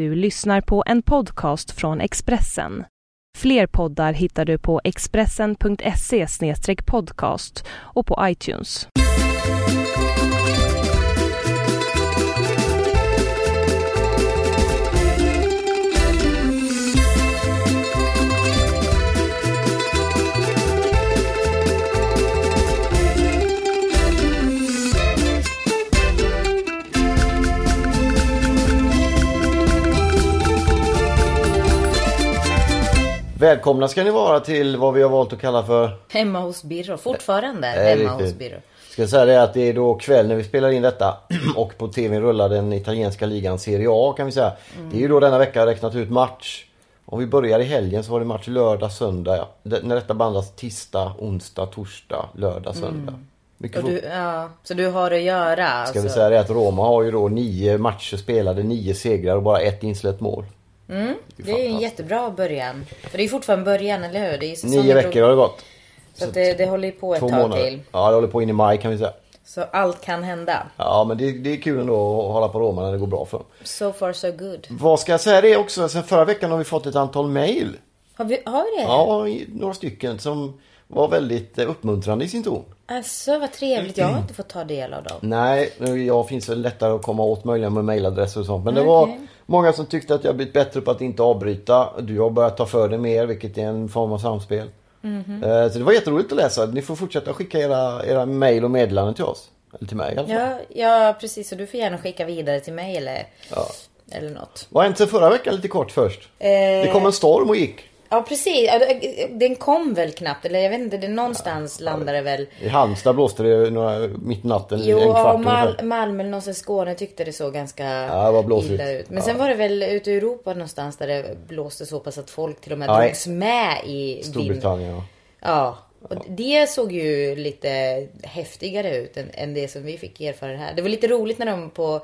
Du lyssnar på en podcast från Expressen. Fler poddar hittar du på expressen.se podcast och på iTunes. Välkomna ska ni vara till vad vi har valt att kalla för... Hemma hos Birro, fortfarande Eh, hemma riktigt. hos Birro. Ska säga det att det är då kväll när vi spelar in detta och på tv rullar den italienska ligan Serie A kan vi säga. Det är ju då denna vecka räknat ut match. Om vi börjar i helgen så var det match lördag, söndag. Ja. Det, när detta bandas tisdag, onsdag, torsdag, lördag, söndag. Mycket Och fotboll. du, ja, så du har att göra Ska vi alltså. säga det att Roma har ju då nio matcher spelade, nio segrar och bara ett insläppt mål. Det är ju en jättebra början. För det är ju fortfarande början, eller hur? Det är Nio veckor har det gått. Så att det, det håller ju på ett tag månader. till. Ja, det håller på in i maj kan vi säga. Så allt kan hända. Ja, men det, det är kul ändå att hålla på Roma när det går bra för dem. So far so good. Vad ska jag säga det också? Sen förra veckan har vi fått ett antal mail. Har vi, har vi det? Ja, några stycken som var väldigt eh, uppmuntrande i sin ton. Alltså vad trevligt. Jag har inte fått ta del av dem. Nej, jag finns väl lättare att komma åt möjligen med mailadresser och sånt. Men det var Okej. Många som tyckte att jag blivit bättre på att inte avbryta. Du har börjat ta för dig mer, vilket är en form av samspel. Mhm. Eh, Så det var jätteroligt att läsa. Ni får fortsätta skicka era, era mail och meddelanden till oss. Eller till mig i alla fall. Ja, ja precis. Så du får gärna skicka vidare till mig eller, Ja. eller något. Vad sen förra veckan lite kort först? Eh, Det kom en storm och gick. Ja precis. Ja, det- Den kom väl knappt. Eller jag vet inte. Det någonstans landade väl. I Halmstad blåste det några, mitt natten Jo, en kvart ja, ungefär. Mal- Malmö eller någonstans i Skåne tyckte det såg ganska det var illa ut. Men Ja. sen var det väl ute i Europa någonstans där det blåste så pass att folk till och med Ja, drogs med i vind. Storbritannien ja. Ja. Och det såg ju lite häftigare ut än, än det som vi fick erfara här. Det var lite roligt när de på,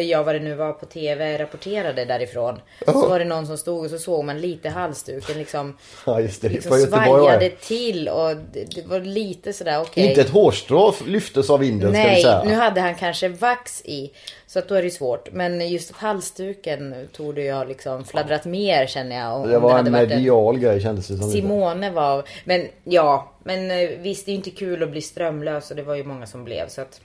ja vad det nu var, på TV rapporterade därifrån. Så var det någon som stod och så såg man lite halsduken liksom, Ja just det, liksom svajade det. till och det, det var lite sådär okej. Inte ett hårstrå lyftes av vinden ska vi Nej, säga. nu hade han kanske vax i. Så att då är det svårt. Men just halsduken tog det jag liksom fladdrat mer känner jag. Det var hade en medial grej kändes det som. Simone var... Men ja, men eh, visst det är ju inte kul att bli strömlös och det var ju många som blev. Så att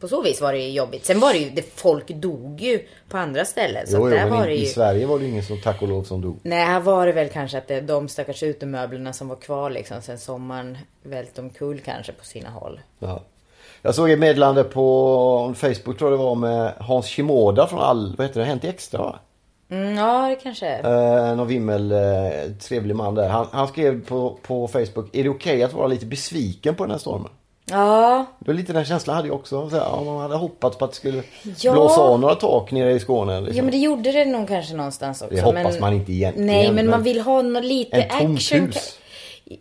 på så vis var det ju jobbigt. Sen var det ju, det, folk dog ju på andra ställen. Så Jo, jo, där men var i, det i ju... Sverige var det ingen som tack och lov som dog. Nej, här var det väl kanske att det, de stackars utemöblerna som var kvar liksom sen sommaren välte omkull kanske på sina håll. Ja. Jag såg ett meddelande på Facebook tror jag det var med Hans Shimoda från all, vad heter det, Hänt Extra va? Mm, ja, det kanske. Eh, någon vimmel, eh, trevlig man där. Han, han skrev på, på Facebook, är det okej att vara lite besviken på den här stormen? Ja, Det var lite den känslan hade jag också. Så här, ja, man hade hoppats på att det skulle Ja. blåsa av några tak nere i Skåne. Liksom. Ja men det gjorde det nog kanske någonstans också. Det hoppas men... man inte egentligen, Nej men, men- man vill ha något lite En action. hus.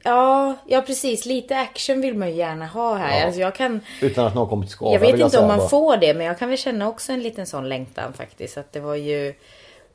Ja, ja precis. Lite action vill man ju gärna ha här. Ja. Alltså jag kan... Utan att någon kommer till skada Jag vet vill inte om man bara. får det men jag kan väl känna också en liten sån längtan faktiskt. Att det var ju...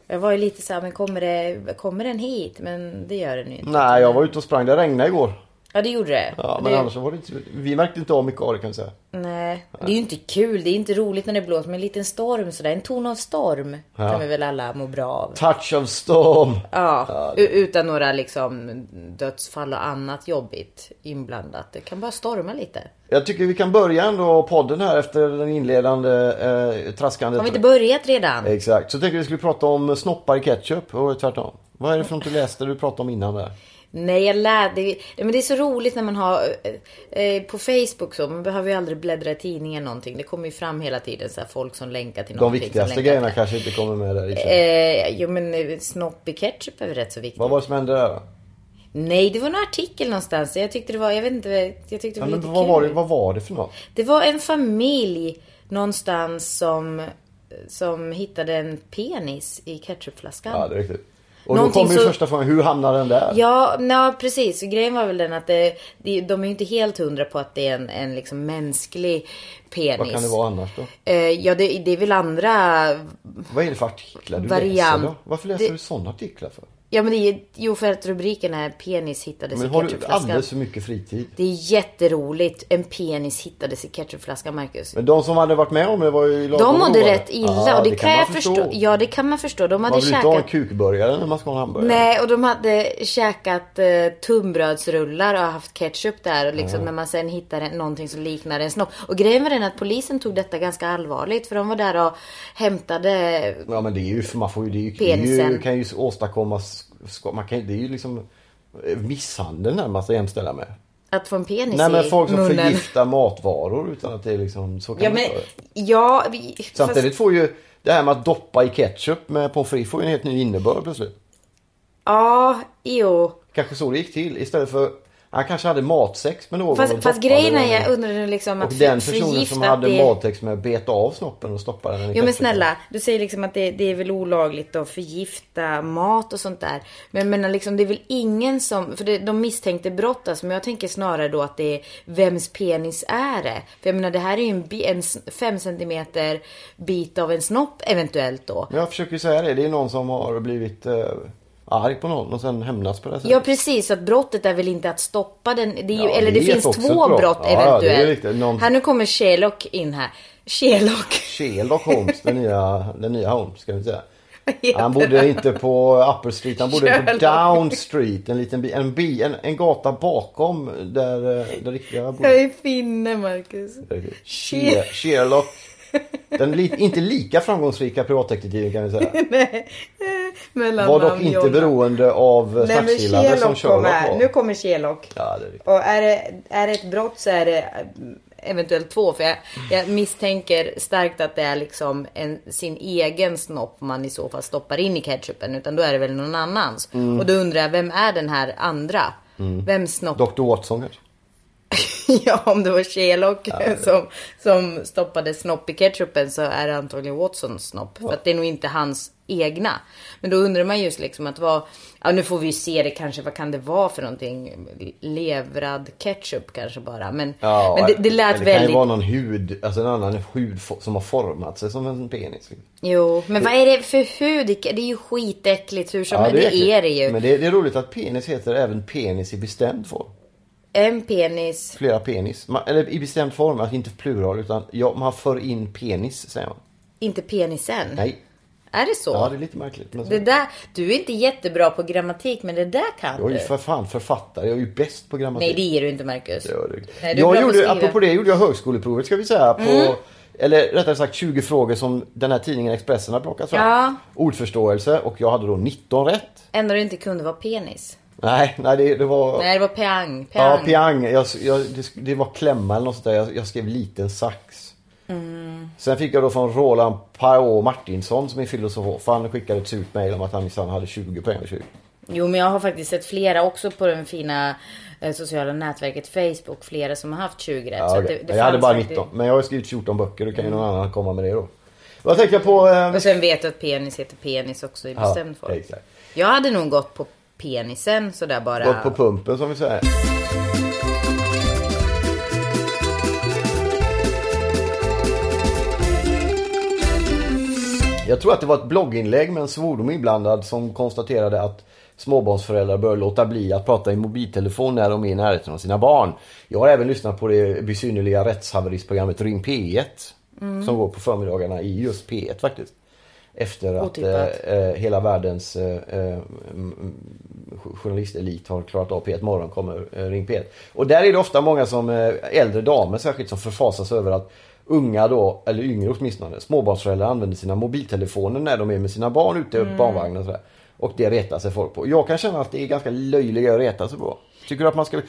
Jag var ju lite så här, men kommer, det, kommer den hit? Men det gör den ju inte. Nej, jag var ute och sprang. Det regnade igår. Ja det gjorde det. Ja, men det... annars var det inte... Vi märkte inte av mycket av det kan vi säga. Nej, det är ju inte kul. Det är inte roligt när det blåser. Men en liten storm sådär. En ton av storm Ja. kan vi väl alla må bra av. Touch of storm. Ja, u- utan några liksom dödsfall och annat jobbigt inblandat. Det kan bara storma lite. Jag tycker vi kan börja ändå podden här efter den inledande eh, traskandet. Har vi inte börjat redan? Exakt. Så tänkte vi skulle prata om snoppar i ketchup och tvärtom. Vad är det för något du läste du pratade om innan där? Nej, jag lärde det, men det är så roligt när man har eh, eh, på Facebook så. Man behöver ju aldrig bläddra i tidningen någonting. Det kommer ju fram hela tiden så här, folk som länkar till De någonting. viktigaste som länkar grejerna till- kanske inte kommer med där i. Eh, jo men eh, snopp i ketchup är väl rätt så viktigt. Vad var det som hände där då? Nej, det var en artikel någonstans. Jag tyckte det var, jag vet inte, jag tyckte det Ja, var men lite vad, kul. var det, vad var det för något? Det var en familj någonstans som, som hittade en penis i ketchupflaskan. Ja, det är riktigt. Och Någonting då kommer ju så- första frågan, hur hamnade den där? Ja, ja precis. Grejen var väl den att det, de är ju inte helt hundra på att det är en, en liksom mänsklig penis. Vad kan det vara annars då? Eh, ja, det, det är väl andra... Vad är det för artiklar du Variant. läser då? Varför läser Det- du sådana artiklar för? Ja men det är jo för att rubriken är penis hittades Men i har du ketchupflaskan. alldeles för mycket fritid? Det är jätteroligt. En penis hittades i ketchupflaskan Marcus. Men de som hade varit med om det var ju De mådde rätt illa Ja, och det, kan, man jag förstå. Ja det kan man förstå. De Man hade vill inte ha en käkat... kukburgare när man ska ha en hamburgare. Nej och de hade käkat eh, tunnbrödsrullar och haft ketchup där. Och liksom, När man sen hittade någonting som liknar en snopp. Och grejen var den att polisen tog detta ganska allvarligt. För de var där och hämtade Ja men det är ju, man får ju, det är ju, det är ju Penisen. kan ju åstadkomma, ska- man kan, det är ju liksom eh, misshandel närmast att jämställa med. att få en penis Nej men folk som munnen. förgiftar matvaror utan att det är liksom, så kan Ja men, ja. Vi, fast, Samtidigt får ju det här med att doppa i ketchup med pommes frites får ju en helt ny innebörd plötsligt. ja, jo. Kanske så det gick till istället för Han kanske hade matsex med någon och Fast, fast grejen är, den. jag undrar liksom Och att den för- personen som hade det... matsex med bet av snoppen och stoppade den i Jo men snälla, du säger liksom att det, det är väl olagligt att förgifta mat och sånt där. Men jag menar liksom, det är väl ingen som, för det, de misstänkte brott alltså, men jag tänker snarare då att det är, vems penis är det? För jag menar det här är ju en, en s- fem centimeter bit av en snopp eventuellt då. Men jag försöker ju säga det. Det är någon som har blivit eh, arg på någon och sen hämnas på det sättet. Ja precis, så att brottet är väl inte att stoppa den. Det är ju, Ja, eller det, det finns två brott. brott, Ja, ja, eventuellt. riktigt. Någon- Här nu kommer Sherlock in här. Sherlock. Sherlock Holmes, den nya, den nya Holmes ska vi säga. Han bodde inte på Upper Street, han bodde på Sherlock. Down Street. En liten bi, en, bi, en, en gata bakom där, eh, där Jag bodde. är finne Marcus. Sher, Sherlock. Den li, inte lika framgångsrika privatdetektiven kan vi säga. Nej. Mellannamn Var dock inte beroende av smärtstillande som Sherlock var. Nu kommer Sherlock. Ja, det är riktigt. Och är det, är det ett brott så är det eh, eventuellt två. För jag, jag misstänker starkt att det är liksom en, sin egen snopp man i så fall stoppar in i ketchupen. Utan då är det väl någon annans. Mm. Och då undrar jag, vem är den här andra? Vems snopp? Dr Watson kanske? ja, om det var Sherlock som, som stoppade snopp i ketchupen så är det antagligen Watsons snopp. För att det är nog inte hans egna. Men då undrar man just liksom att vad, ja nu får vi ju se det kanske, vad kan det vara för någonting? Levrad ketchup kanske bara. Men, Ja, men det, det lät det kan väldigt, ju vara någon hud, alltså en annan hud som har format sig som en penis. jo, men vad är det för hud? Det är ju skitäckligt hur som Ja, helst. det, äckligt. är det ju. Men det, det är roligt att penis heter även penis i bestämd form. En penis. Flera penis. Man, eller i bestämd form, alltså inte plural utan ja, man för in penis säger man. Inte penisen. Nej. Är det så? Ja, det är lite märkligt. Men så. Det där, du är inte jättebra på grammatik men det där kan Jag är du. ju för fan författare, jag är ju bäst på grammatik. Nej det är du inte Marcus. Det- Nej, du är jag gjorde, apropå det gjorde jag högskoleprovet ska vi säga. På, Mm. Eller rättare sagt 20 frågor som den här tidningen Expressen har plockat fram. Ja. Ordförståelse och jag hade då 19 rätt. Enda du inte kunde var penis. Nej, nej det, det var... Nej det var peang. Ja, peang. piang. Jag, jag, det, det var klämma eller något sånt där. Jag, jag skrev liten sax. Mm. Sen fick jag då från Roland Pao Martinsson som är filosof. Han skickade ett surt mejl om att han minsann hade 20 poäng av 20. Jo men jag har faktiskt sett flera också på den fina eh, sociala nätverket Facebook. Flera som har haft 20 rätt. Ja, det jag hade bara faktiskt- 19. Men jag har skrivit 14 böcker. Då kan ju någon annan komma med det då. Vad tänkte jag på? Eh, Och sen vet du att penis heter penis också i bestämd form. exakt. Jag hade nog gått på penisen sådär bara. Gått på pumpen som vi säger. Jag tror att det var ett blogginlägg med en svordom inblandad som konstaterade att småbarnsföräldrar bör låta bli att prata i mobiltelefon när de är i närheten av sina barn. Jag har även lyssnat på det besynnerliga rättshaveristprogrammet Ring P1 som går på förmiddagarna i just P1 faktiskt. Efter att eh, eh, hela världens eh, eh, journalistelit har klarat av P1 Morgon kommer eh, Ring P1. Och där är det ofta många som eh, äldre damer särskilt som förfasas över att unga då, eller yngre åtminstone, småbarnsföräldrar använder sina mobiltelefoner när de är med sina barn ute Mm. barnvagnen och sådär. Och det retar sig folk på. Jag kan känna att det är ganska löjliga att reta sig på. Tycker du att man ska...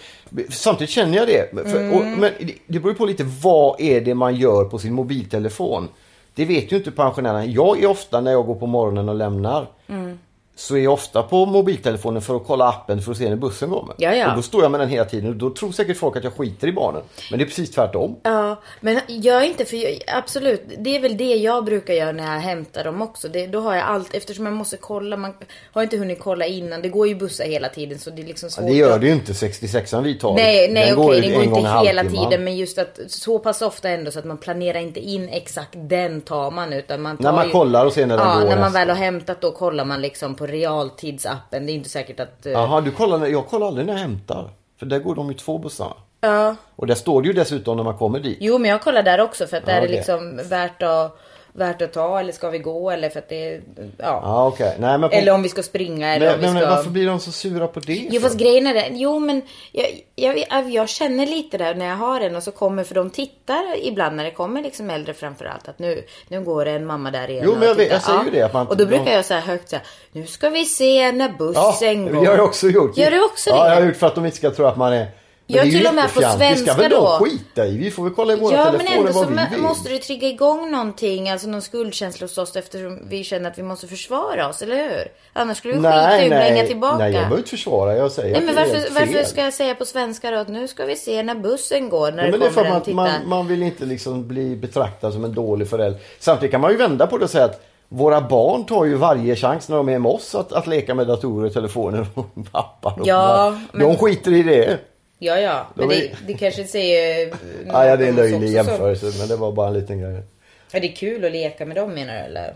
Samtidigt känner jag det. För, Mm. och, men det- det beror ju på lite vad är det man gör på sin mobiltelefon. Det vet ju inte pensionärerna. Jag är ofta när jag går på morgonen och lämnar Mm så är jag ofta på mobiltelefonen för att kolla appen för att se när bussen kommer. Ja, ja. Och då står jag med den hela tiden och då tror säkert folk att jag skiter i barnen. Men det är precis tvärtom. Ja, men gör inte för jag, absolut. Det är väl det jag brukar göra när jag hämtar dem också. Det, då har jag allt eftersom jag måste kolla. Man har inte hunnit kolla innan. Det går ju bussar hela tiden så det är liksom svårt. Det gör det ju inte 66an vi tar. Nej, nej Den okej, ju den en går inte hela tiden. Men just att så pass ofta ändå så att man planerar inte in exakt den tar man. Utan man tar När man ju, kollar och ser när den ja, går när man nästa. väl har hämtat då kollar man liksom på på realtidsappen. Det är inte säkert att... eh, Jaha, du kollar, när- jag kollar aldrig när jag hämtar. För där går de ju två bussarna. Ja. Och där står det ju dessutom när man kommer dit. Jo, men jag kollar där också för att det Ja, är okej. liksom värt att, värt att ta eller ska vi gå eller för att det. Ja. Ja okej. Nej men, på, Eller om vi ska springa eller men, om vi men, ska... varför blir de så sura på det? Jo för? fast grejen är det, jo men jag, jag, jag, känner lite där när jag har en och så kommer, för de tittar ibland när det kommer liksom äldre framförallt att nu, nu går det en mamma där igen Jo, men jag vet- jag säger ju det, att man- Och då brukar de- jag säga högt så här, nu ska vi se när Ja, bussen det går. har jag också gjort. Gör du också Ja, det? jag har gjort för att de inte ska tro att man är... Men Ja, det är ju till och med på jättefjantigt. Det ska väl svenska de då. skita i. Vi får väl kolla i våra Ja men telefoner ändå så vad vi må- vill. måste du trigga igång någonting, alltså någon skuldkänsla hos oss eftersom vi känner att vi måste försvara oss, eller hur? Annars skulle vi skita i och blänga tillbaka. Nej, jag behöver inte försvara. Jag säger Nej men det varför, helt varför fel. ska jag säga på svenska då att nu ska vi se när bussen går när Ja, men det det är för kommer man, man, man vill inte liksom bli betraktad som en dålig förälder. Samtidigt kan man ju vända på det och säga att våra barn tar ju varje chans när de är med oss att, att leka med datorer och telefoner och pappa. Ja, mamma. men- De skiter i det. Ja ja, men De det, är- det kanske säger... Ja, ja, det är en löjlig jämförelse men det var bara en liten grej. Är det kul att leka med dem menar du eller?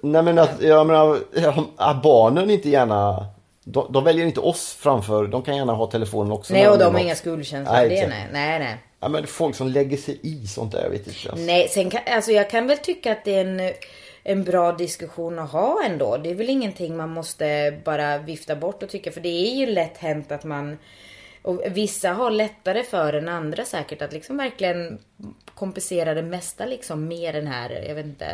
Nej men att, jag menar, att barnen inte gärna de, de väljer inte oss framför, de kan gärna ha telefonen också. Nej och de har inga skuldkänslor Nej, det nej. Nej nej. Ja men folk som lägger sig i sånt där, jag vet inte. Alltså. Nej, sen kan, alltså jag kan väl tycka att det är en, en bra diskussion att ha ändå. Det är väl ingenting man måste bara vifta bort och tycka. För det är ju lätt hänt att man... Och vissa har lättare för än andra säkert att liksom verkligen kompensera det mesta liksom med den här, jag vet inte.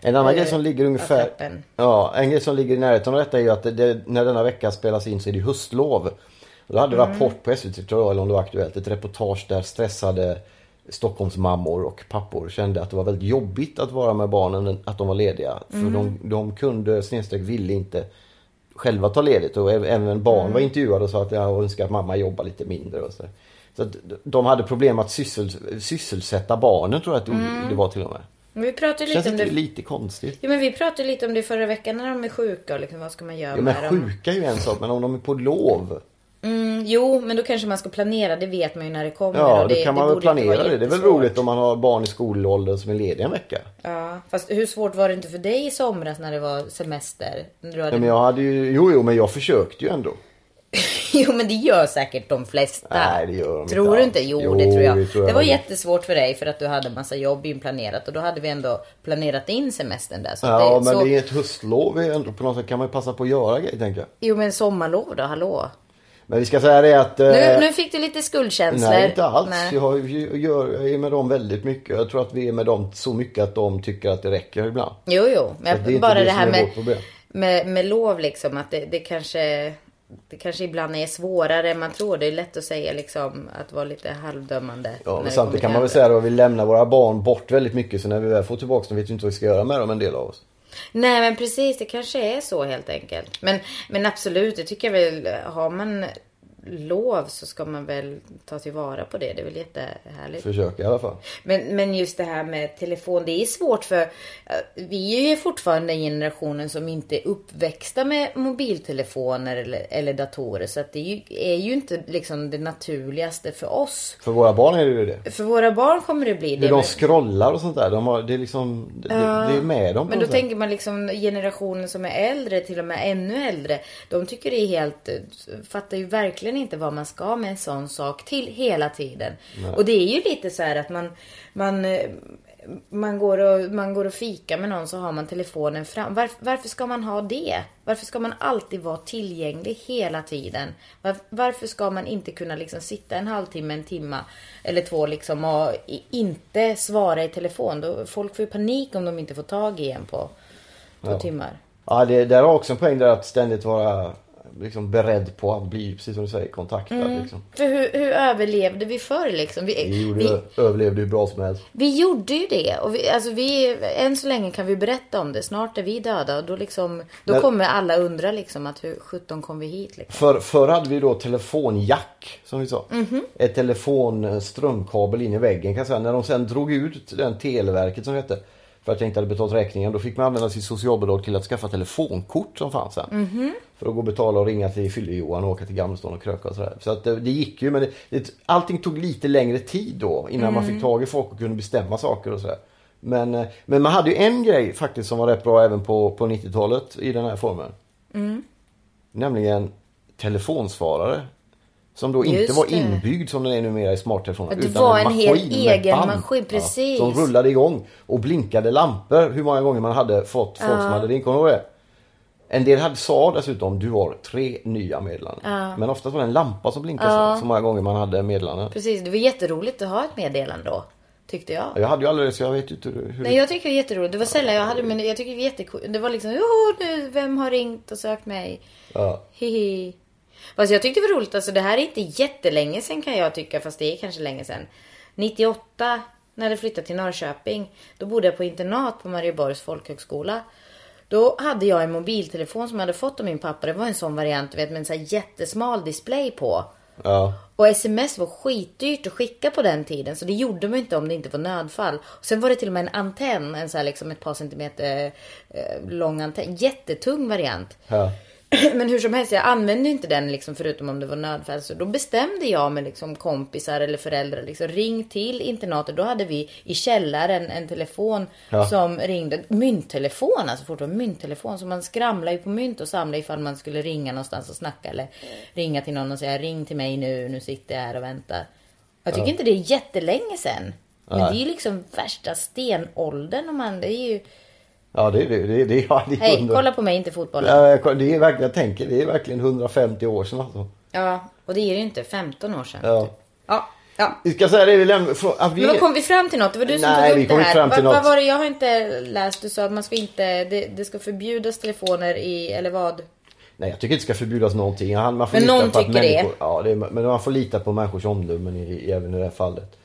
En annan Eh, grej som ligger ungefär... Ja, en grej som ligger i närheten av detta är ju att det, det, när denna vecka spelas in så är det höstlov. Och då hade Mm. Rapport på SVT tror jag, eller om det var Aktuellt, ett reportage där stressade Stockholmsmammor och pappor kände att det var väldigt jobbigt att vara med barnen, att de var lediga. För Mm. de, de kunde, snedstreck ville inte själva ta ledigt och även barn Mm. var intervjuade och sa att jag önskar att mamma jobbar lite mindre och så. Så de hade problem att syssel, sysselsätta barnen tror jag att det- det var till och med. Men vi pratade Känns Mm. lite om inte det. lite konstigt? Jo men vi pratade lite om det förra veckan när de är sjuka och liksom vad ska man göra Ja, men med dem? sjuka är ju en sak, men om de är på lov. Mm, jo, men då kanske man ska planera. Det vet man ju när det kommer. Ja, och då det, kan man det väl planera det. Det är väl roligt om man har barn i skolåldern som är lediga en vecka. Ja, fast hur svårt var det inte för dig i somras när det var semester? När hade... Men jag hade ju, jo, jo, men jag försökte ju ändå. jo, men det gör säkert de flesta. Nej, det gör de Tror inte du inte? Jo, Jo, det tror jag. det Det, tror jag var nog. jättesvårt för dig för att du hade massa jobb inplanerat och då hade vi ändå planerat in semestern där. Så Ja, det, men så... det är ett höstlov ändå på något sätt kan man ju passa på att göra grejer, tänker jag. Jo, men sommarlov då? Hallå? Men vi ska säga det att... Nu, eh, nu fick du lite skuldkänslor. Nej, inte alls. Nej. Jag, gör, jag är med dem väldigt mycket. Jag tror att vi är med dem så mycket att de tycker att det räcker ibland. Jo, jo. Det Men inte bara det det här är med, med, med lov liksom. Att det, det kanske... Det kanske ibland är svårare än man tror. Det är lätt att säga liksom att vara lite halvdömande. Ja, men det samtidigt kan man väl säga att vi lämnar våra barn bort väldigt mycket. Så när vi väl får tillbaka dem vet vi inte vad vi ska göra med dem en del av oss. Nej men precis, det kanske är så helt enkelt. Men, men absolut, det tycker jag väl. Har man lov så ska man väl ta tillvara på det. Det är väl jättehärligt. Försöka i alla fall. Men, men just det här med telefon, det är svårt för eh, vi är ju fortfarande den generationen som inte är uppväxta med mobiltelefoner eller, eller datorer. Så att det är ju, är ju inte liksom det naturligaste för oss. För våra barn är det ju det. För våra barn kommer det bli det. Hur de scrollar och sånt där. De har, det är liksom, det, det är med dem Men då tänker man liksom generationen som är äldre, till och med ännu äldre. De tycker det är helt, fattar ju verkligen inte vad man ska med en sån sak till hela tiden. Och det är ju lite så här att man, man, eh, man, går och, man går och fika med någon så har man telefonen fram. Var, varför ska man ha det? Varför ska man alltid vara tillgänglig hela tiden? Var, varför ska man inte kunna liksom sitta en halvtimme, en timme eller två liksom och inte svara i telefon? Då, folk får ju panik om de inte får tag i en på, på timmar. Ja, det, där har också en poäng där att ständigt vara liksom beredd på att bli, precis som du säger, kontaktad. Mm. Liksom. För hur, hur överlevde vi förr liksom? Vi, Vi, gjorde, vi, överlevde hur bra som helst. vi gjorde ju det. Och vi, alltså vi, än så länge kan vi berätta om det. Snart är vi döda och då, liksom, då Men- kommer alla undra liksom att hur sjutton kom vi hit? Liksom. För, förr hade vi då telefonjack, som vi sa. Mhm. Ett telefonströmkabel in i väggen kan jag säga. När de sen drog ut den Televerket som hette. För att jag inte hade betalt räkningen. Då fick man använda sitt socialbidrag till att skaffa telefonkort som fanns sen. Mhm. För att gå och betala och ringa till Fylle-Johan och åka till Gamlestan och kröka och sådär. Så att det, det gick ju men det, det, allting tog lite längre tid då innan man Mm. fick tag i folk och kunde bestämma saker och sådär. Men, eh, men man hade ju en grej faktiskt som var rätt bra även på, på 90-talet i den här formen. Mm. Nämligen telefonsvarare. Som då inte Just var inbyggd som den är numera i smarttelefoner. Ja, det utan var en hel maskin med egen band. maskin, precis. som rullade igång och blinkade lampor. Hur många gånger man hade fått folk som hade ringt. Kommer du det? En del hade, sa dessutom du har tre nya meddelanden. Men oftast var det en lampa som blinkade så, så många gånger man hade meddelanden. Precis, det var jätteroligt att ha ett meddelande då. Tyckte jag. Jag hade ju aldrig så jag vet inte hur... hur... Nej jag tycker det är jätteroligt. Det var sällan jag hade men jag tycker det var jättekul. Det var liksom, jo nu, vem har ringt och sökt mig? Ja. Hihi. Fast jag tyckte det var roligt, alltså det här är inte jättelänge sen kan jag tycka, fast det är kanske länge sen. 98, när jag flyttade till Norrköping, då bodde jag på internat på Marieborgs folkhögskola. Då hade jag en mobiltelefon som jag hade fått av min pappa. Det var en sån variant, vet, med en sån här jättesmal display på. Ja. Och sms var skitdyrt att skicka på den tiden. Så det gjorde man inte om det inte var nödfall. Och sen var det till och med en antenn. En så här liksom ett par centimeter eh, lång antenn. Jättetung variant. Ja. Men hur som helst, jag använde inte den liksom förutom om det var nödfall. Så då bestämde jag med liksom kompisar eller föräldrar liksom ring till internatet. Då hade vi i källaren en telefon Ja. som ringde. Mynttelefon alltså fortfarande mynttelefon. Så man skramlade ju på mynt och samlade ifall man skulle ringa någonstans och snacka. Eller ringa till någon och säga ring till mig nu, nu sitter jag här och väntar. Jag tycker inte det är jättelänge sen. Men det är ju liksom värsta stenåldern om man, det är ju... Ja, det är det. det, det, ja, det Hej, 100 kolla på mig, inte fotbollen. Ja, jag- det är verkligen, jag tänker, det är verkligen 150 år sedan alltså. Ja, och det är ju inte 15 år sedan. Ja. typ. Ja. ja. Vi ska säga det, vi lämnar... vi, Men vad kom vi fram till något? Det var du som Nej, tog upp det här. fram till vad, vad något. var det? Jag har inte läst. Du sa att man ska inte, det, det ska förbjudas telefoner i, eller vad? Nej, jag tycker inte det ska förbjudas någonting. Man får Men lita någon på tycker det. människor, Ja, det är, men man får lita på människors omdömen i, även i det här fallet.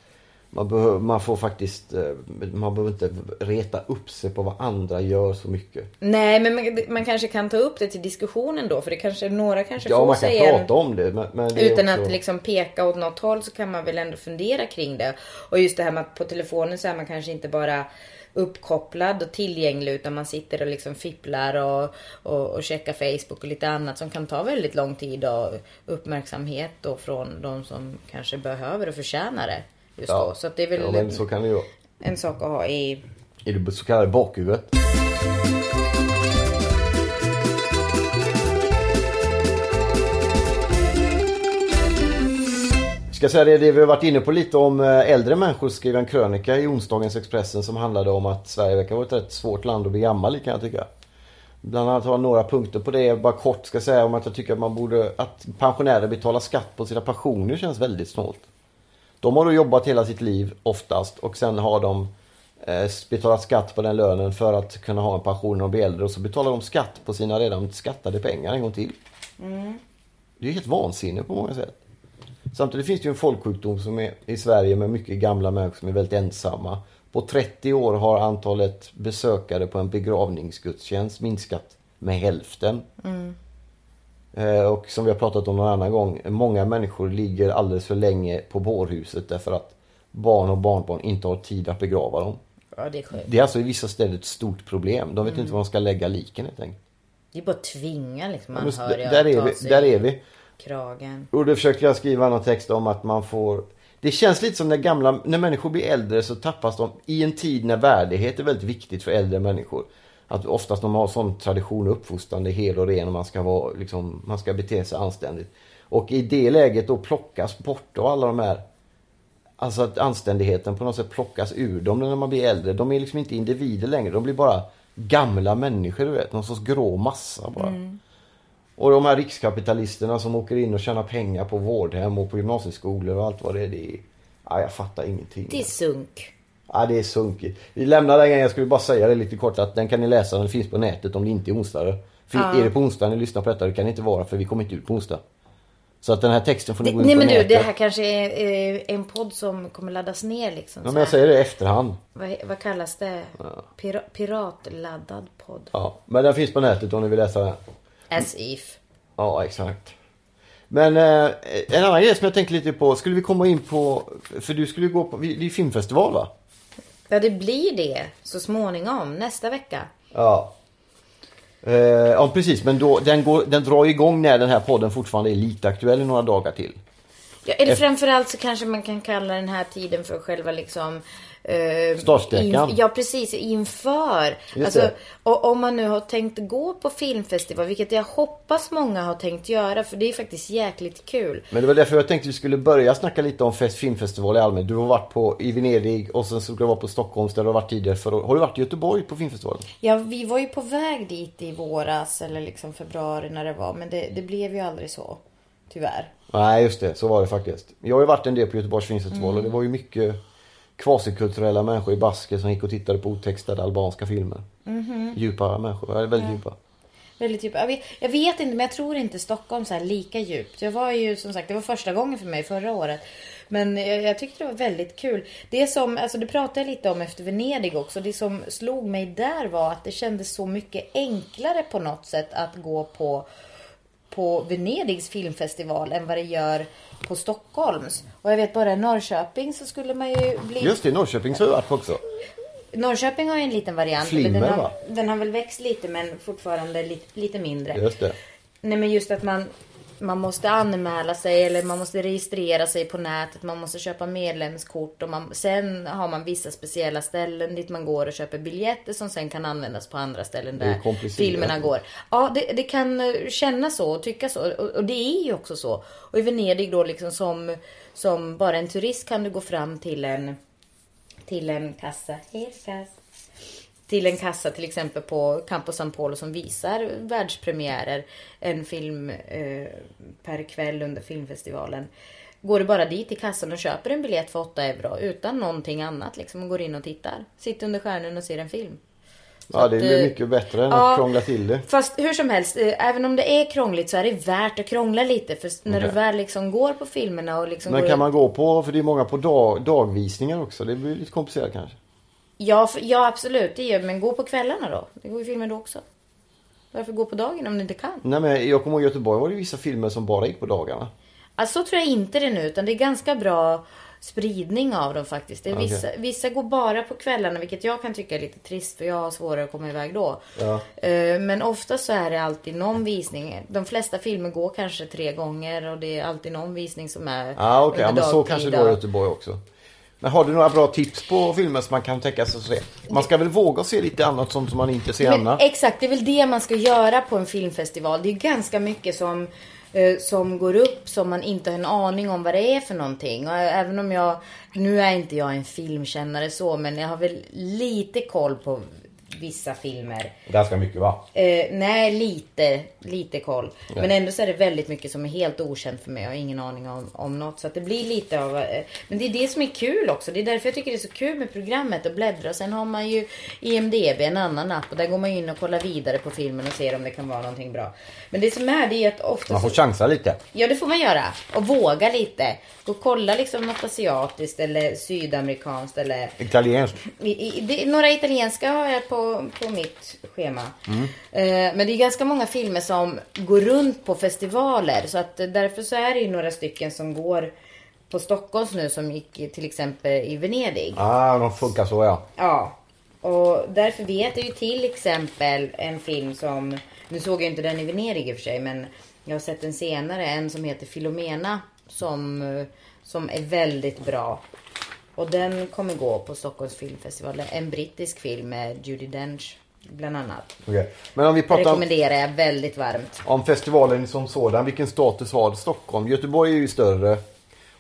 Man, behöver, man får faktiskt, eh, man behöver inte reta upp sig på vad andra gör så mycket. Nej, men man, man kanske kan ta upp det till diskussionen då. För det kanske, några kanske Ja, får man kan säga prata om det. Men, men det Utan också, att liksom peka åt något håll så kan man väl ändå fundera kring det. Och just det här med att på telefonen så är man kanske inte bara uppkopplad och tillgänglig utan man sitter och liksom fipplar och, och, och checkar Facebook och lite annat som kan ta väldigt lång tid och uppmärksamhet då från de som kanske behöver och förtjänar det just Ja. då. Så det är väl Ja, men så kan det ju vara. en sak att ha i... I det så kallade bakhuvudet. Ska säga det, det vi har varit inne på lite om eh, äldre människor skrev en krönika i onsdagens Expressen som handlade om att Sverige verkar vara ett rätt svårt land att bli gammal i kan jag tycka. Bland annat har jag några punkter på det. Bara kort ska säga om att jag tycker att man borde, att pensionärer betalar skatt på sina pensioner känns väldigt snålt. De har då jobbat hela sitt liv oftast och sen har de eh, betalat skatt på den lönen för att kunna ha en pension när de blir äldre och så betalar de skatt på sina redan skattade pengar en gång till. Det är helt vansinne på många sätt. Samtidigt finns det ju en folksjukdom som är i Sverige med mycket gamla människor som är väldigt ensamma. På 30 år har antalet besökare på en begravningsgudstjänst minskat med hälften. Eh, Och som vi har pratat om någon annan gång, många människor ligger alldeles för länge på bårhuset därför att barn och barnbarn inte har tid att begrava dem. Ja, det är. Det är alltså i vissa städer ett stort problem. De vet inte var de ska lägga liken helt enkelt. Det är bara att tvinga liksom Ja, men anhöriga där, är vi, där är vi. kragen. Och då försökte jag skriva någon text om att man får Det känns lite som när gamla, när människor blir äldre så tappas de i en tid när värdighet är väldigt viktigt för äldre människor. Att oftast de har sån tradition och uppfostran, det är hel och ren och man ska vara liksom, man ska bete sig anständigt. Och i det läget då plockas bort och alla de här Alltså att anständigheten på något sätt plockas ur dem när man blir äldre. De är liksom inte individer längre. De blir bara gamla människor, du vet. Någon sorts grå massa bara. Och de här rikskapitalisterna som åker in och tjänar pengar på vårdhem och på gymnasieskolor och allt vad det är. Det är ja, jag fattar ingenting. Det är sunk. Ja, det är sunkigt. Vi lämnar den grejen. Jag skulle bara säga det lite kort att den kan ni läsa. Den finns på nätet om det inte är onsdag. För Är det på onsdag ni lyssnar på detta, det kan det inte vara för vi kommer inte ut på onsdag. Så att den här texten får ni Det, gå in nej på men du, nätet. det här kanske är eh, en podd som kommer laddas ner liksom. Ja, men jag säger det i efterhand. vad, vad kallas det? Pira, piratladdad podd. Ja, men den finns på nätet om ni vill läsa den. As if. Ja, exakt. Men eh, en annan grej som jag tänkte lite på. Skulle vi komma in på, för du skulle gå på, det är filmfestival va? Ja, det blir det så småningom. Nästa vecka. Ja. Eh, ja precis, men då, den, går, den drar igång när den här podden fortfarande är lite aktuell i några dagar till. Ja, eller framförallt så kanske man kan kalla den här tiden för själva liksom eh, Startsträckan. Ja precis, inför. Alltså, och om man nu har tänkt gå på filmfestival, vilket jag hoppas många har tänkt göra, för det är faktiskt jäkligt kul. Men det var därför jag tänkte vi skulle börja snacka lite om fest, filmfestival i allmänhet. Du har varit på, i Venedig och sen ska du vara på Stockholm där du har varit tidigare. För, har du varit i Göteborg på filmfestivalen? Ja, vi var ju på väg dit i våras eller liksom februari när det var, men det, det blev ju aldrig så. Tyvärr. Nej just det, så var det faktiskt. Jag har ju varit en del på Göteborgs filmfestival Mm. och det var ju mycket kvasikulturella människor i Basker som gick och tittade på otextade albanska filmer. Mhm. Djupa människor, väldigt djupa. Väldigt djup. Jag vet, jag vet inte, men jag tror inte Stockholm så lika djupt. Jag var ju som sagt, det var första gången för mig förra året. Men jag, jag tyckte det var väldigt kul. Det som, alltså det pratade jag lite om efter Venedig också. Det som slog mig där var att det kändes så mycket enklare på något sätt att gå på på Venedigs filmfestival än vad det gör på Stockholms. Och jag vet bara i Norrköping så skulle man ju bli... Just det, Norrköping så har jag varit på också. Norrköping har ju en liten variant. Flimmer, den, har, va? den har väl växt lite men fortfarande lite, lite mindre. Just det. Nej men just att man, man måste anmäla sig eller man måste registrera sig på nätet. Man måste köpa medlemskort och man, sen har man vissa speciella ställen dit man går och köper biljetter som sen kan användas på andra ställen där filmerna går. Ja, det, det kan eh, kännas så och tycka så och, och det är ju också så. Och i Venedig då liksom som, som bara en turist kan du gå fram till en till en kassa. Kass. Till en kassa till exempel på Campo San Polo som visar världspremiärer. En film eh, per kväll under filmfestivalen. Går du bara dit till kassan och köper en biljett för 8 euro utan någonting annat liksom och går in och tittar. Sitter under stjärnan och ser en film. Så Ja, det blir eh, mycket bättre än ja. att krångla till det. Fast hur som helst, eh, även om det är krångligt så är det värt att krångla lite. För när du Okej. väl liksom går på filmerna och liksom Men kan man gå på, för det är många på dag, dagvisningar också. Det blir lite komplicerat kanske. Ja, för, ja absolut, det gör men gå på kvällarna då. Det går ju filmer då också. Varför gå på dagen om du inte kan? Nej men jag kommer ihåg i Göteborg var det vissa filmer som bara gick på dagarna. Alltså så tror jag inte det nu, utan det är ganska bra spridning av dem faktiskt. Det Okej. vissa, vissa går bara på kvällarna, vilket jag kan tycka är lite trist för jag har svårare att komma iväg då. Ja. Eh, Men ofta så är det alltid någon visning. De flesta filmer går kanske tre gånger och det är alltid någon visning som är Ja ah, ja, under men så kanske det var i Göteborg också. Men har du några bra tips på filmer som man kan tänka sig att se? Man ska väl våga se lite annat som, som man inte ser Men annat? exakt, det är väl det man ska göra på en filmfestival. Det är ganska mycket som, eh, som går upp som man inte har en aning om vad det är för någonting. Och även om jag, nu är inte jag en filmkännare så, men jag har väl lite koll på vissa filmer. Ganska mycket va? Eh, nej, lite, lite koll. Men ändå så är det väldigt mycket som är helt okänt för mig. Jag har ingen aning om, om något. Så att det blir lite av... Eh, men det är det som är kul också. Det är därför jag tycker det är så kul med programmet och bläddra. Sen har man ju IMDB, en annan app. Och där går man in och kollar vidare på filmen och ser om det kan vara någonting bra. Men det som är det är att ofta... Man får så- chansa lite. Ja, det får man göra. Och våga lite. Gå och kolla liksom något asiatiskt eller sydamerikanskt eller Italienskt. i, i, det, några italienska har jag på, på mitt schema. Mm. Eh, men det är ganska många filmer som går runt på festivaler. Så att eh, därför så är det ju några stycken som går på Stockholms nu som gick till exempel i Venedig. Ah, de funkar så ja. Ja. Och därför vet jag ju till exempel en film som, nu såg jag inte den i Venedig i och för sig, men jag har sett den senare, en som heter Filomena som, eh, som är väldigt bra. Och den kommer gå på Stockholms filmfestival. En brittisk film med Judi Dench bland annat. Okej. Men om vi pratar om, Rekommenderar jag väldigt varmt. om festivalen som sådan. Vilken status har Stockholm? Göteborg är ju större.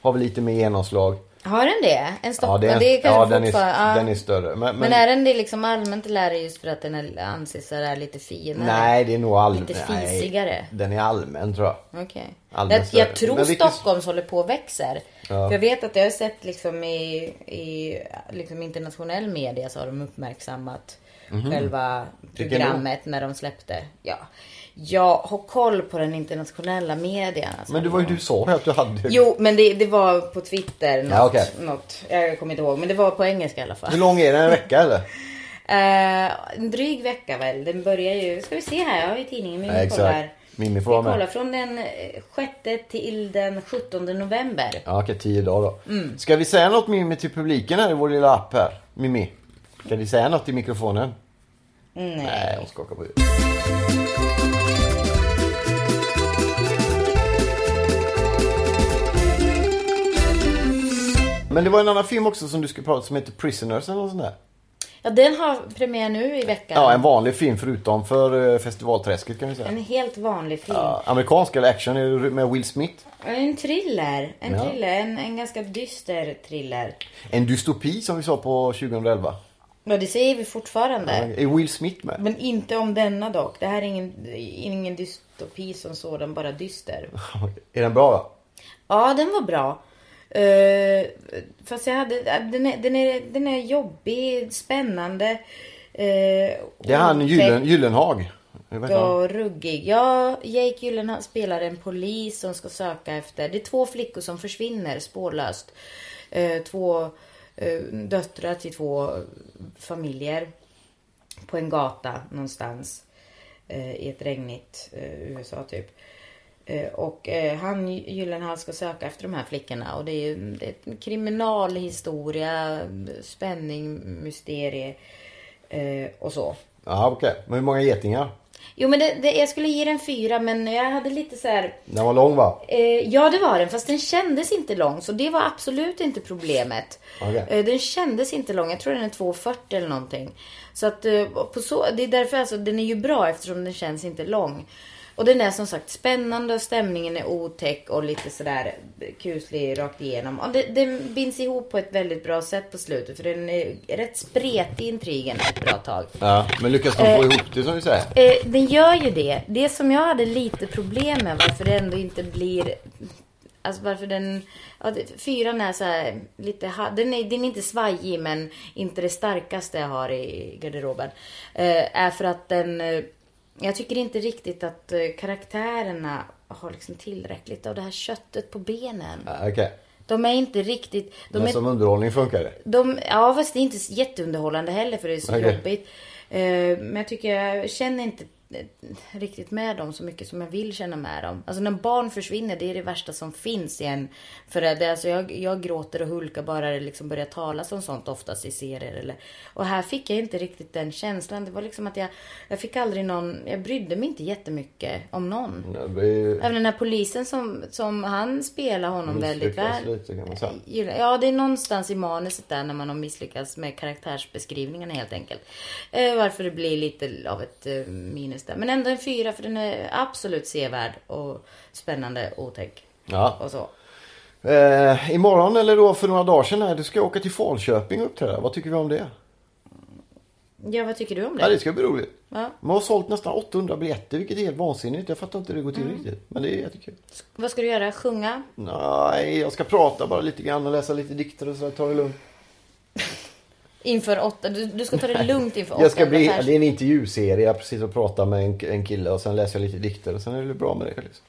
Har väl lite mer genomslag. Har den det? En Stockholm? Ja, det är, det är ja den, är, ja. den är större. Men, men, Men är den det liksom allmänt eller är det just för att den är, anses sådär lite finare? Nej, det är nog allmänt. Lite fisigare? Den är allmän tror jag. Okej. Jag, större. jag tror Men vilken- Stockholms håller på och växer. Ja. Jag vet att jag har sett liksom i, i liksom internationell media så har de uppmärksammat själva Vilken programmet när de släppte. Ja. Jag har koll på den internationella medien. Alltså. Men det var ju du sa ju att du hade. Jo, men det, det var på Twitter. Något, Ja, okej. något, jag kommer inte ihåg. Men det var på engelska i alla fall. Hur lång är den? En vecka eller? Eh, en dryg vecka väl. Den börjar ju... Ska vi se här, jag har ju tidningen. Mimmi Ja, exakt. kollar. Mimmi får Vi vara med. kollar från den eh, 6 till den 17 november. Ja, okej. Tio dagar då. Mm. Ska vi säga något Mimmi till publiken här i vår lilla app här? Mimmi? Ska vi säga något i mikrofonen? Nej. Nej, hon skakar på huvudet. Men det var en annan film också som du skulle prata om som heter Prisoners eller något sånt där. Ja, den har premiär nu i veckan. Ja, en vanlig film förutom för eh, festivalträsket kan vi säga. En helt vanlig film. Ja, amerikansk eller action med Will Smith. En thriller. En Ja. thriller. En, en ganska dyster thriller. En dystopi som vi sa på 2011. Ja, det säger vi fortfarande. Är Will Smith med? Men inte om denna dock. Det här är ingen, ingen dystopi som sådan, bara dyster. Är den bra då? Ja, den var bra. Uh, fast jag hade, den är, den är, den är jobbig, spännande. Uh, Det är han Gyllen, Gyllenhag. Och ruggig. Ja, Jake Gyllenhaal spelar en polis som ska söka efter... Det är två flickor som försvinner spårlöst. Eh, två eh, döttrar till två familjer. På en gata någonstans. Eh, I ett regnigt eh, USA typ. Eh, och eh, han Gyllenhaal ska söka efter de här flickorna. Och det är ju det är kriminalhistoria, spänning, mysterie eh, och så. Ja, okej. Men hur många getingar? Jo men det, det, jag skulle ge den fyra men jag hade lite så här. Den var lång va? Eh, ja det var den fast den kändes inte lång så det var absolut inte problemet. Okej. Eh, den kändes inte lång, jag tror den är 2,40 eller någonting. Så att eh, på så, det är därför alltså den är ju bra eftersom den känns inte lång. Och den är som sagt spännande och stämningen är otäck och lite sådär kuslig rakt igenom. Och det, den binds ihop på ett väldigt bra sätt på slutet för den är rätt spretig intrigen ett bra tag. Ja, men lyckas de få ihop det som du säger? Eh, den gör ju det. Det som jag hade lite problem med varför det ändå inte blir... Alltså varför den... Ja, fyran är så här lite... Den är, den är inte svajig men inte det starkaste jag har i garderoben. Eh, är för att den... Jag tycker inte riktigt att eh, karaktärerna har liksom tillräckligt av det här köttet på benen. Ja, okej. De är inte riktigt... De Men är, som underhållning funkar det? de, ja fast det är inte jätteunderhållande heller för det är så Okej. jobbigt. Eh, men jag tycker jag känner inte riktigt med dem så mycket som jag vill känna med dem. Alltså när barn försvinner det är det värsta som finns i en förälder. Alltså jag, jag gråter och hulkar bara det liksom börjar talas om sånt oftast i serier eller. Och här fick jag inte riktigt den känslan. Det var liksom att jag, jag fick aldrig någon, jag brydde mig inte jättemycket om någon. Det är Även den här polisen som, som han spelar honom väldigt väl. lite kan man säga. Gillar- Ja, det är någonstans i manuset där när man har misslyckats med karaktärsbeskrivningarna helt enkelt. Eh, varför det blir lite av ett eh, minus där. Men ändå en fyra för den är absolut sevärd och spännande, otäck Ja. och så. Eh, imorgon eller då för några dagar sedan här, du ska åka till Falköping upp till det. Vad tycker vi om det? Ja, vad tycker du om det? Ja, det ska bli roligt. Ja. Man har sålt nästan 800 biljetter vilket är helt vansinnigt. Jag fattar inte hur det går till Mm. riktigt. Men det är jättekul. Vad ska du göra? Sjunga? Nej, jag ska prata bara lite grann och läsa lite dikter och så. Ta det lugnt. Inför åtta? Du, du ska ta det lugnt inför åtta? Jag ska bli, det är en intervjuserie. Jag precis och pratar med en, en kille och sen läser jag lite dikter och sen är det bra med det. Liksom.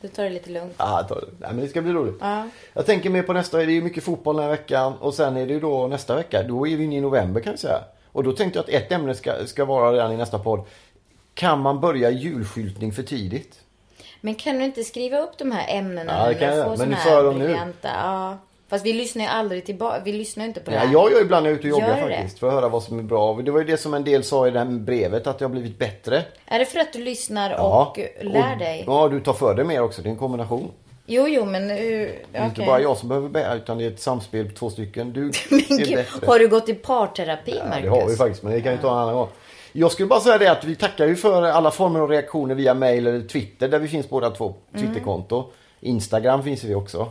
Du tar det lite lugnt. Ah, ta det. Nej, men det ska bli roligt. Ja. Jag tänker mer på nästa, det är ju mycket fotboll den här veckan och sen är det ju då nästa vecka, då är vi inne i november kan jag säga. Och då tänkte jag att ett ämne ska, ska vara redan i nästa podd. Kan man börja julskyltning för tidigt? Men kan du inte skriva upp de här ämnena Ja, det kan jag. Men här sa dem nu. Ja. Fast vi lyssnar ju aldrig tillbaka. Vi lyssnar inte på det Ja, jag gör ibland när jag är ute och joggar det? faktiskt. För att höra vad som är bra. Det var ju det som en del sa i det här brevet, att jag har blivit bättre. Är det för att du lyssnar Ja. och lär Och- dig? Ja, du tar för dig mer också. Det är en kombination. Jo, jo, men hur... Det är inte bara jag som behöver bära utan det är ett samspel på två stycken. Du Men är bättre. har du gått i parterapi, Ja, Marcus? det har vi faktiskt, men det kan vi ta en annan gång. Jag skulle bara säga det att vi tackar ju för alla former av reaktioner via mail eller Twitter där vi finns båda två. Mm. Twitterkonto. Instagram finns vi också.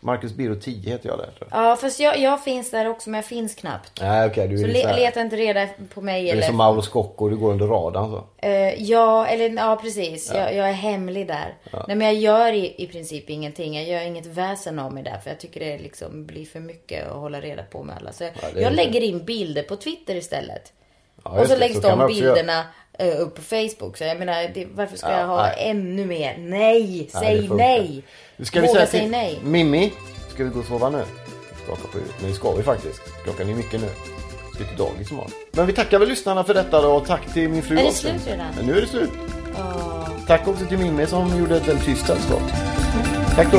Marcus Biro 10 heter jag där. tror jag. Ja, fast jag, jag finns där också, men jag finns knappt. Nej okej, du är Så le, så här- leta inte reda på mig Du är som Mauro Scocco, du går under radarn så. Eh, ja, eller ja precis. Jag, jag är hemlig där. Nej men jag gör i, i princip ingenting. Jag gör inget väsen av mig där. För jag tycker det liksom blir för mycket att hålla reda på med alla. Så jag, är jag lägger in bilder på Twitter istället. Ja, och så läggs så de bilderna upp på Facebook. Så jag menar, det, varför ska Ja, jag ha nej. ännu mer? Nej, säg nej. Nu ska vi Våga säga nej. Mimmi, ska vi gå och sova nu? Skaka på huvudet. Men det ska vi faktiskt. Klockan är mycket nu. Ska till dagis imorgon. Men vi tackar väl lyssnarna för detta då och tack till min fru Är det också. slut redan? Men nu är det slut. Åh. Tack också till Mimmi som gjorde ett väldigt tyst sällskap. Tack då.